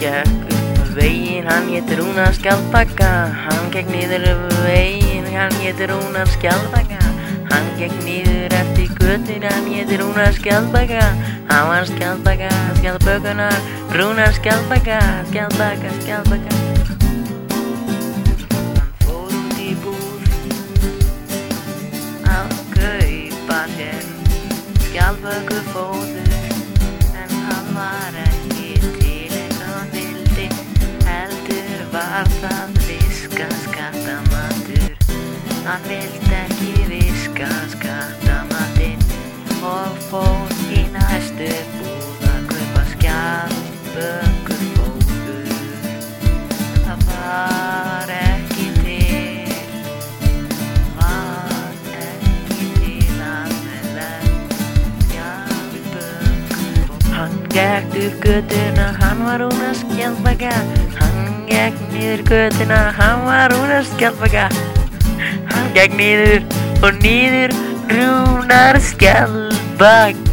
gekk upp veginn, hann hétt Rúnar Skjaldbaka. Hann gekk niður veginn, hann hétt Rúnar Skjaldbaka. Hann gekk niður eftir göttin, hann hétt Rúnar Skjaldbaka. Hann var Skjaldbaka, Skjaldbökunar Rúnar Skjaldbaka, Skjaldbaka, Skjaldbaka. Hann fór út í búð að kaupa sér skjaldböku fóður en hann var ekki hann vildi ekki viska skattamatinn og fór í næstu búð að kaupa skjaldböku fóður það var ekki til var ekki til að leggja við bökum. Hann gekk upp götuna, hann var hún að skjálpaka. Hann gekk niður götuna, hann var hún að skjálpaka. Hann gekk niður og niður rúnar skjálpaka.